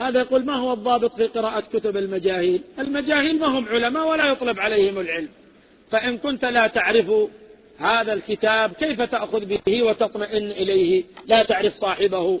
هذا يقول ما هو الضابط في قراءة كتب المجاهيل؟ المجاهيل ما هم علماء ولا يطلب عليهم العلم. فإن كنت لا تعرف هذا الكتاب كيف تأخذ به وتطمئن إليه؟ لا تعرف صاحبه.